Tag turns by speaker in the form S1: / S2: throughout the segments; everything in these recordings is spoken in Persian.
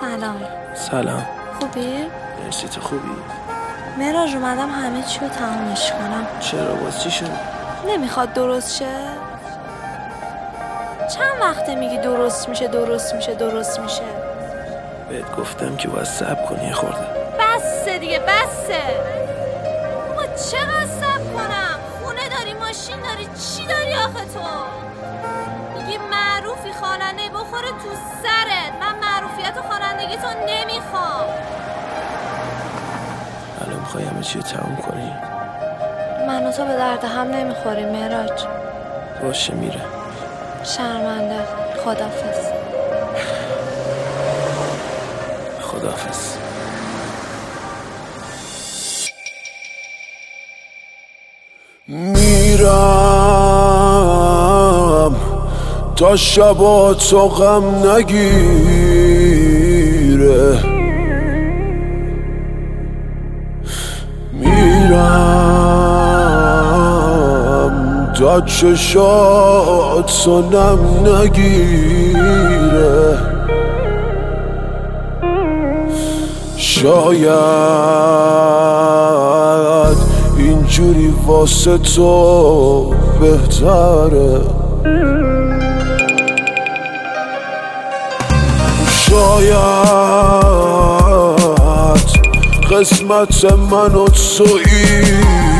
S1: سلام.
S2: سلام.
S1: خوبی؟
S2: مرسی تو خوبی؟
S1: مراج اومدم همه چی رو تمامش کنم.
S2: چرا؟ باز چی شد؟
S1: نمی‌خواد درست شه؟ چند وقته میگی درست میشه درست میشه درست میشه؟
S2: بهت گفتم که باید سب کنی خورده.
S1: بسه دیگه بسه. بابا چقدر سب کنم؟ خونه داری ماشین داری چی داری آخه تو؟ میگی معروفی خواننده بخوره تو سرت نمی‌خوام
S2: الان می‌خوای همه چی تموم کنی؟
S1: من و تو به درد هم نمی‌خوریم مراج
S2: باشه میره
S1: شرمنده. خدافز
S2: خداحافظ.
S3: میرم. تا شبا تو غم نگیره چشات سنم نگیره شاید اینجوری واسه تو بهتره شاید قسمت من و تو اینه اه.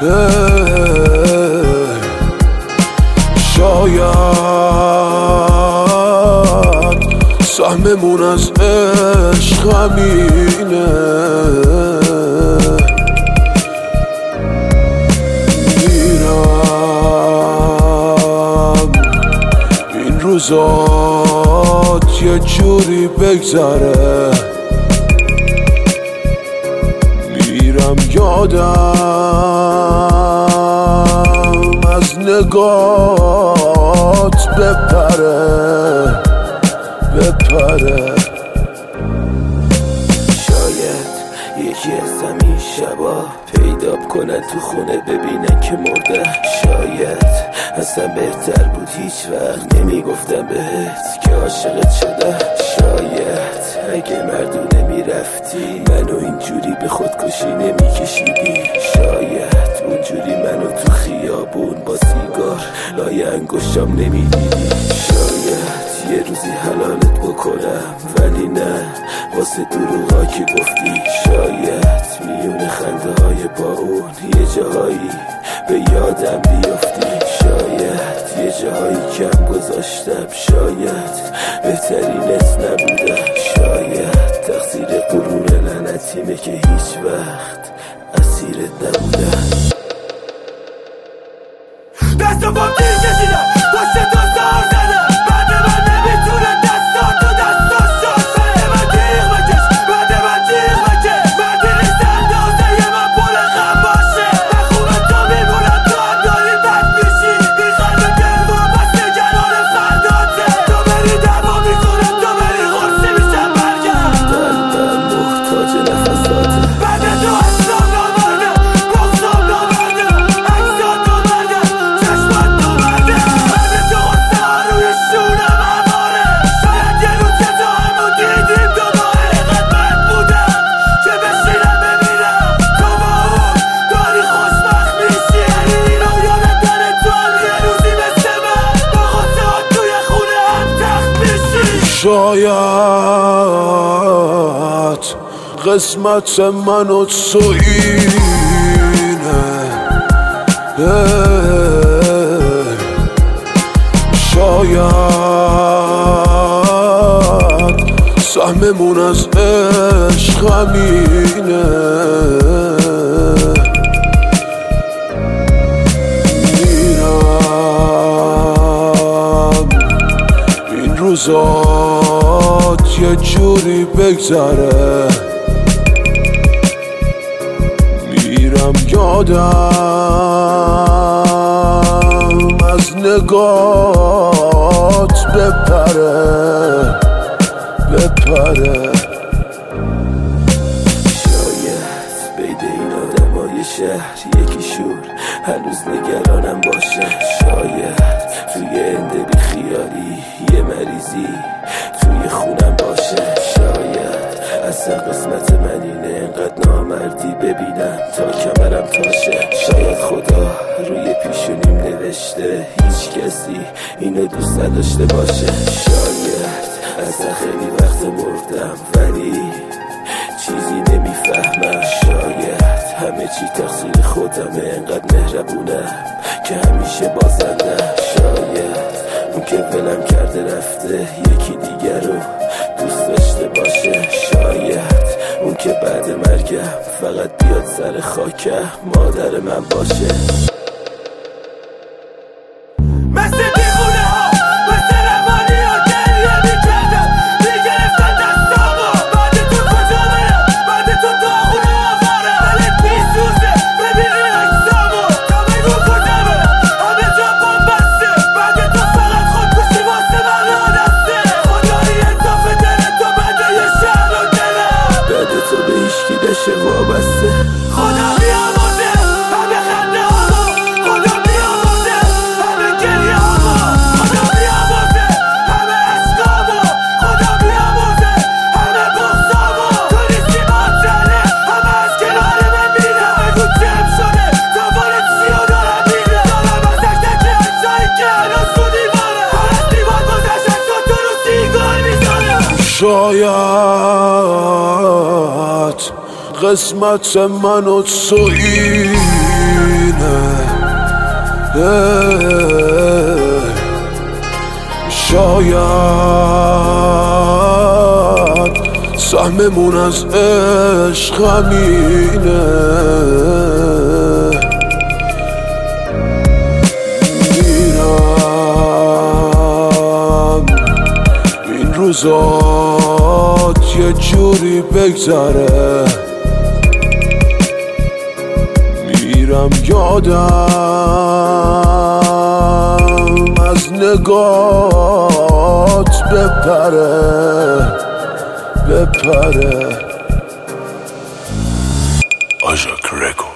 S3: شاید سهممون از عشق همینه. میرم. این روزات یه جوری بگذره. میرم یادم. نگات بپره بپره.
S2: شاید یکی از همین شبا پیدا کنن تو خونه ببینن که مرده. شاید اصلا بهتر بود هیچ وقت نمی‌گفتم بهت که عاشقت شده. شاید اگه مردونه می‌رفتی منو اینجوری به خودکشی نمیکشیدی. شاید اونجوری منو تو خیابون با سیگار لای انگشتم نمی‌دیدی. شاید یه روزی حلالت بکنم ولی نه. واسه دروغا که گفتی شاید میون خنده های با اون یه جاهایی به یادم بیافتی شاید یه جاهایی کم گذاشتم شاید بهترینت نبودم. شاید تقصیر غرور لعنتیمه که هیچ وقت اسیرت نبودم.
S4: دست و شاید
S3: قسمت من و تو اینه. شاید سهممون از عشق همینه میرم روزات یه جوری بگذره. میرم یادم از نگات بپره بپره.
S2: شهر یکی شور هنوز نگرانم باشه. شاید توی انده بی خیالی یه مریضی. نامردی ببینم تا کمرم تاشه. شاید خدا روی پیشونیم نوشته. هیچ کسی اینو دوست نداشته باشه. شاید اصلا خیلی وقت مردم ولی چیزی نمی‌فهمم. شاید همه چی تقصیر خودمه انقدر مهربونم که همیشه بازندم. شاید اون که ولم کرده رفته یکی دیگر رو دوست داشته باشه شاید. اون که بعد مرگم فقط بیاد سر خاکم. مادر من باشه.
S3: شاید قسمت من و تو اینه. شاید سهممون از عشق همینه میرم روزات یه جوری بگذره. میرم یادم از نگات بپره بپره. آژاک رکورد